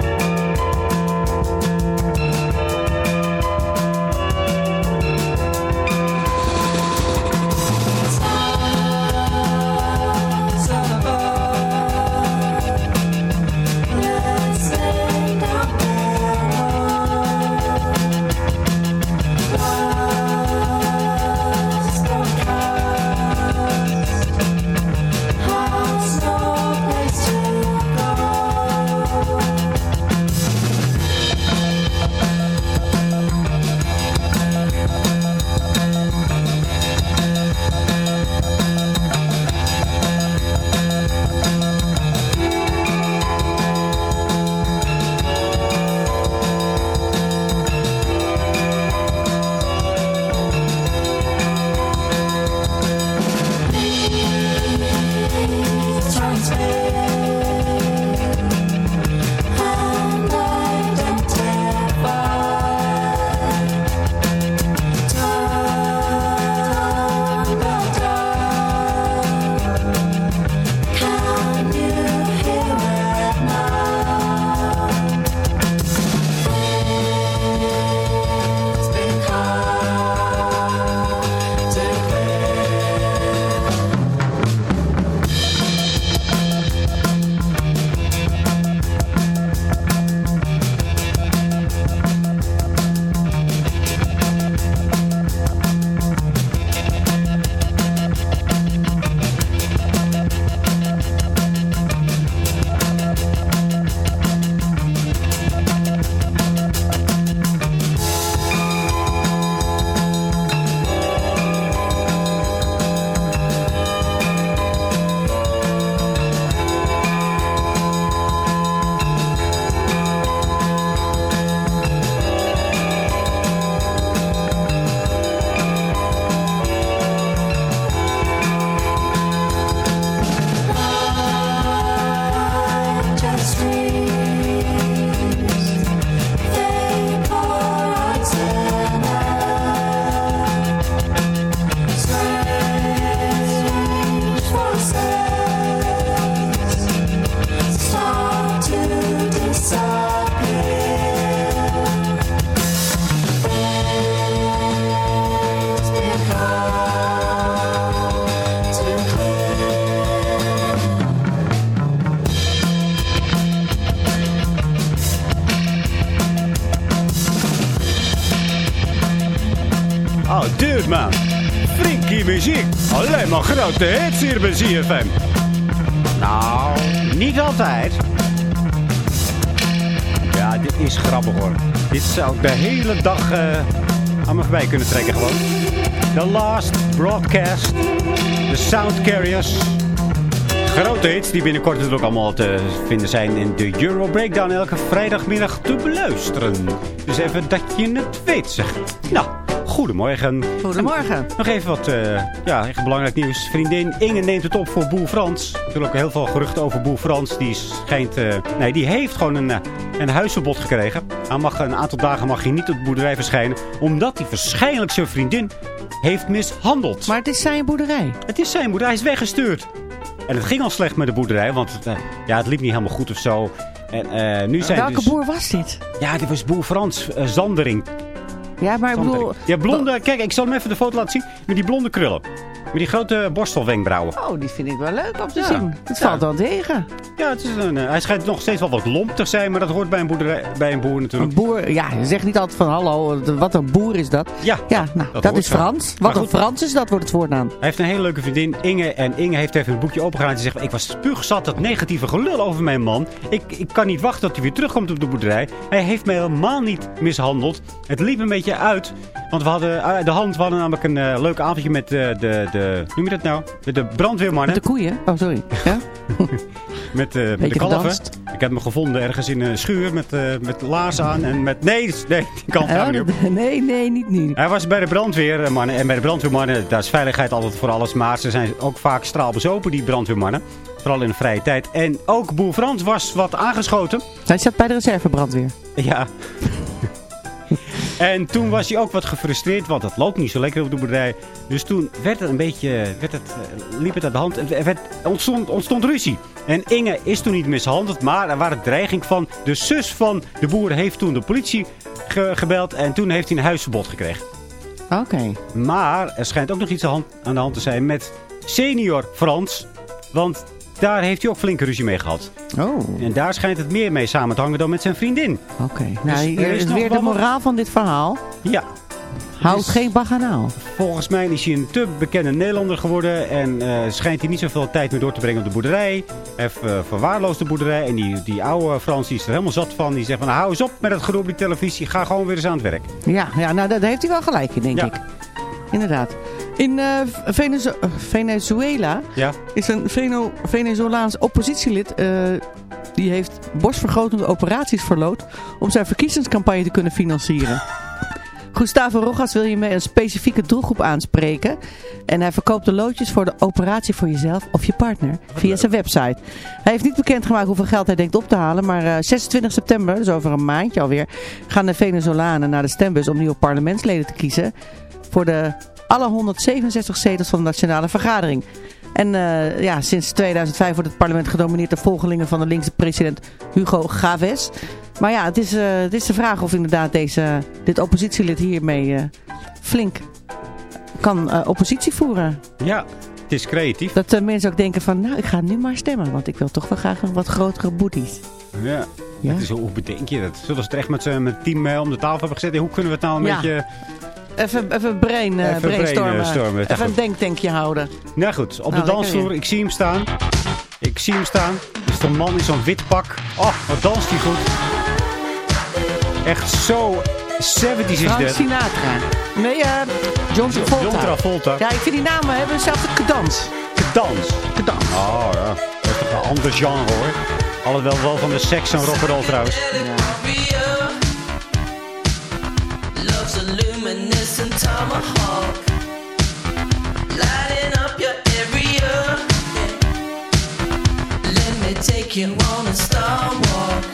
Man. Flinkie muziek. Alleen maar grote hits hier bij ZFM. Nou, niet altijd. Ja, dit is grappig hoor. Dit zou ik de hele dag eh, aan me voorbij kunnen trekken gewoon. The Last Broadcast. The Sound Carriers. Grote hits die binnenkort natuurlijk allemaal te vinden zijn in de Euro Breakdown. Elke vrijdagmiddag te beluisteren. Dus even dat je het weet zeg. Nou, goedemorgen. Goedemorgen. Nog even wat eh, ja, echt belangrijk nieuws. Vriendin Inge neemt het op voor Boer Frans. Natuurlijk ook heel veel geruchten over Boer Frans. Die schijnt... eh, nee, die heeft gewoon een, eh, een huisverbod gekregen. Hij mag, een aantal dagen mag hij niet op de boerderij verschijnen. Omdat hij waarschijnlijk zijn vriendin heeft mishandeld. Maar het is zijn boerderij. Het is zijn boerderij. Hij is weggestuurd. En het ging al slecht met de boerderij. Want het, ja, het liep niet helemaal goed of zo. En nu zijn Welke dus... boer was dit? Ja, dit was Boer Frans Zandering. Ja, maar ik bedoel... Ja, blonde... Kijk, ik zal hem even de foto laten zien. Met die blonde krullen. Met die grote borstelwenkbrauwen. Oh, die vind ik wel leuk om te Ja. zien. Het Ja. valt wel tegen. Ja, het is een, eh, hij schijnt nog steeds wel wat lomp te zijn. Maar dat hoort bij een, boerderij, bij een boer natuurlijk. Een boer, ja, je zegt niet altijd van hallo, wat een boer is dat. Ja, Ja, nou, dat, is. Frans. Wat een. Frans is, dat wordt het voornaam. Hij heeft een hele leuke vriendin, Inge. En Inge heeft even een boekje opengegaan. En ze zegt, ik was spuugzat dat negatieve gelul over mijn man. Ik, ik kan niet wachten tot hij weer terugkomt op de boerderij. Hij heeft mij helemaal niet mishandeld. Het liep een beetje uit. Want we hadden eh, de hand, we hadden namelijk een eh, leuk avondje met de, de, de, hoe noem je dat nou? Met de brandweermannen. Met de koeien. Oh, sorry. Ja? Met, eh, met de kalven. Ik heb hem gevonden ergens in een schuur met, eh met laarzen aan. En met, nee, nee, die kant Oh, niet op. nee, nee, niet nu. Hij was bij de brandweermannen. En bij de brandweermannen, daar is veiligheid altijd voor alles. Maar ze zijn ook vaak straalbezopen, die brandweermannen. Vooral in de vrije tijd. En ook Boer Frans was wat aangeschoten. Hij zat bij de reservebrandweer. Ja. en toen was hij ook wat gefrustreerd, want het loopt niet zo lekker op de boerderij. Dus toen werd het een beetje, werd het, eh, liep het aan de hand. Er werd, ontstond, ontstond ruzie. En Inge is toen niet mishandeld, maar er waren dreiging van. De zus van de boer heeft toen de politie ge- gebeld en toen heeft hij een huisverbod gekregen. Oké. Maar er schijnt ook nog iets aan de hand te zijn met senior Frans. Want daar heeft hij ook flinke ruzie mee gehad. Oh, En daar schijnt het meer mee samen te hangen dan met zijn vriendin. oké. Nou, er hier is is nog weer de wat- moraal van dit verhaal. Ja, Houd Dus- geen baganaal. volgens mij is hij een te bekende Nederlander geworden. En eh, schijnt hij niet zoveel tijd meer door te brengen op de boerderij. Heeft eh, verwaarloosd de boerderij. En die, die oude Frans die is er helemaal zat van. Die zegt van nou, hou eens op met het gedoe op die televisie. Ga gewoon weer eens aan het werk. Ja, ja nou, daar heeft hij wel gelijk in, denk Ja. ik. Inderdaad. In eh, Venezu- eh, Venezuela Ja, is een Veno- Venezolaans oppositielid... eh, die heeft borstvergrotende operaties verloot... om zijn verkiezingscampagne te kunnen financieren. Gustavo Rojas wil hiermee een specifieke doelgroep aanspreken. En hij verkoopt de loodjes voor de operatie voor jezelf of je partner via zijn website. Hij heeft niet bekendgemaakt hoeveel geld hij denkt op te halen. Maar eh, 26 september, dus over een maandje alweer, gaan de Venezolanen naar de stembus om nieuwe parlementsleden te kiezen. Voor de alle 167 zetels van de Nationale Vergadering. En eh, ja, sinds 2005 wordt het parlement gedomineerd door volgelingen van de linkse president Hugo Chavez. Maar ja, het is, eh, het is de vraag of inderdaad deze, dit oppositielid hiermee eh, flink kan oppositie voeren. ja het is creatief. Dat mensen ook denken van, nou ik ga nu maar stemmen, want ik wil toch wel graag een wat grotere boeties. Ja. Ja. Het is, hoe bedenk je dat? Zullen ze het echt met, met team om de tafel hebben gezet? Hoe kunnen we het nou een Ja. beetje... Even, even brain, eh, Even brainstormen. dat even een denktankje houden. Nou goed, op Nou, de dansvloer. Ik zie hem staan. Ik zie hem staan. Dus de man in zo'n wit pak. Oh, wat danst hij goed. Echt zo 70s is Frank. Sinatra. Nee, eh John Travolta. John Travolta. Ja, ik vind die namen hebben zelfs een cadans. Dans. Cadans. Oh ja, dat is toch een ander genre hoor. Alhoewel wel van de seks en rock'n'roll trouwens. Love's me take you on a star walk.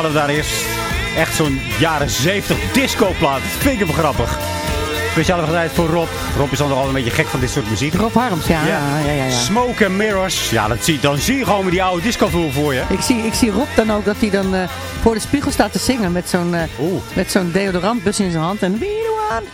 Hadden we daar eerst. Echt zo'n jaren 70 discoplaat. Vind ik hem grappig. Speciale gedraaid voor Rob. Rob is dan nog altijd een beetje gek van dit soort muziek. Rob Harms, ja. ja. ja, ja, ja. Smoke and Mirrors. Ja, dat zie, dan zie je gewoon die oude disco voor je. Ik zie, ik zie Rob dan ook dat hij dan eh, voor de spiegel staat te zingen met zo'n Oeh. met zo'n deodorantbus in zijn hand. En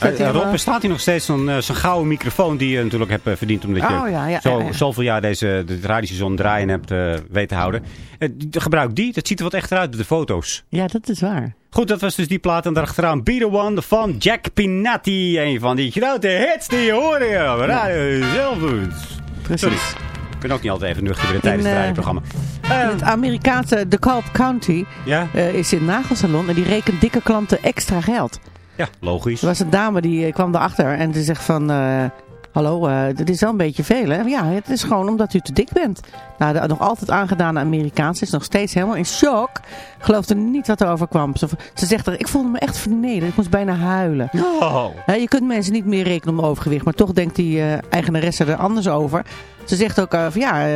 Zet hem, Rob, bestaat hier nog steeds zo'n zo'n gouden microfoon die je natuurlijk hebt eh, verdiend omdat je Oh, ja, ja, zo, ja, zoveel jaar deze de radiostation draaien hebt eh, weten houden. Eh, die- gebruik die, dat ziet er wat echter uit op de foto's. Ja, dat is waar. Goed, dat was dus die plaat en daarachteraan Be The One van Jack Pinatti. Een van die grote hits die je hoorde op radio zelf doet. Precies. Sorry. Ik ben ook niet altijd even nuchter tijdens In, het radioprogramma. In het Amerikaanse DeKalb County Ja? is een nagelsalon en die rekent dikke klanten extra geld. Ja, logisch. Er was een dame die eh, kwam erachter en die zegt van... eh, Hallo, eh dit is wel een beetje veel, hè? Ja, het is gewoon omdat u te dik bent. Nou, de nog altijd aangedane Amerikaanse is nog steeds helemaal in shock. Geloofde niet wat er overkwam. Ze, ze zegt er, ik voelde me echt vernederd. Ik moest bijna huilen. Oh. Hè, je kunt mensen niet meer rekenen om overgewicht. Maar toch denkt die eigenaresse er anders over. Ze zegt ook van ja...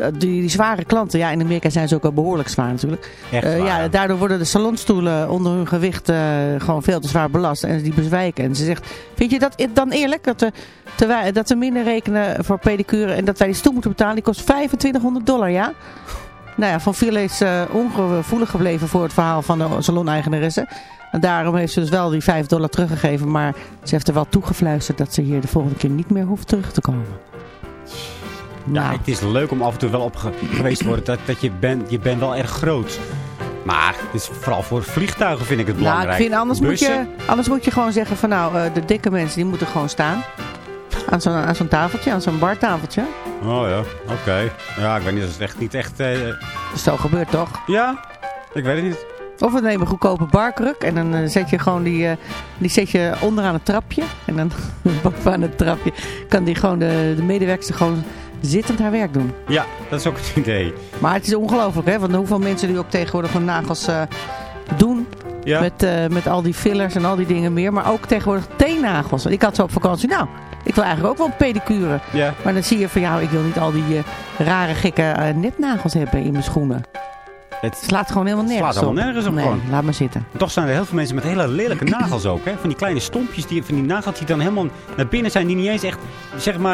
eh, die, die zware klanten, ja, in Amerika zijn ze ook wel behoorlijk zwaar natuurlijk. Echt Eh, ja, daardoor worden de salonstoelen onder hun gewicht eh, gewoon veel te zwaar belast. En die bezwijken. En ze zegt, vind je dat dan eerlijk? Dat we, dat we minder rekenen voor pedicure en dat wij die stoel moeten betalen. Die kost 2500 dollar, ja? Nou ja, Van Viel is eh, ongevoelig gebleven voor het verhaal van de saloneigenaresse. En daarom heeft ze dus wel die 5 dollar teruggegeven. Maar ze heeft er wel toegefluisterd dat ze hier de volgende keer niet meer hoeft terug te komen. Ja, Nou. het is leuk om af en toe wel op ge- geweest te worden. Dat, dat je bent je bent wel erg groot. Maar het is vooral voor vliegtuigen vind ik het Nou, ik belangrijk. vind, anders, moet je, anders moet je gewoon zeggen van nou, eh, de dikke mensen die moeten gewoon staan. Aan zo'n aan zo'n tafeltje, aan zo'n bartafeltje. Oh ja, oké. Ja, ik weet niet, dat is echt niet echt... eh, Zo gebeurt toch? Ja, ik weet het niet. Of we nemen een goedkope barkruk en dan eh, zet je gewoon die, die zet je onderaan het trapje. En dan bovenaan het trapje kan die gewoon de, de medewerkster gewoon zittend haar werk doen. Ja, dat is ook het idee. Maar het is ongelooflijk hè, want hoeveel mensen nu ook tegenwoordig hun nagels eh, doen. Ja. Met, eh, met al die fillers en al die dingen meer. Maar ook tegenwoordig teennagels. Ik had zo op vakantie, nou, ik wil eigenlijk ook wel pedicure. Ja. Maar dan zie je van jou, ik wil niet al die eh, rare gekke nepnagels hebben in mijn schoenen. Het slaat gewoon helemaal nergens slaat helemaal op. nergens op nee, laat maar zitten. Toch zijn er heel veel mensen met hele lelijke nagels ook. Hè? Van die kleine stompjes, die, van die nagels die dan helemaal naar binnen zijn. Die niet eens echt, zeg maar...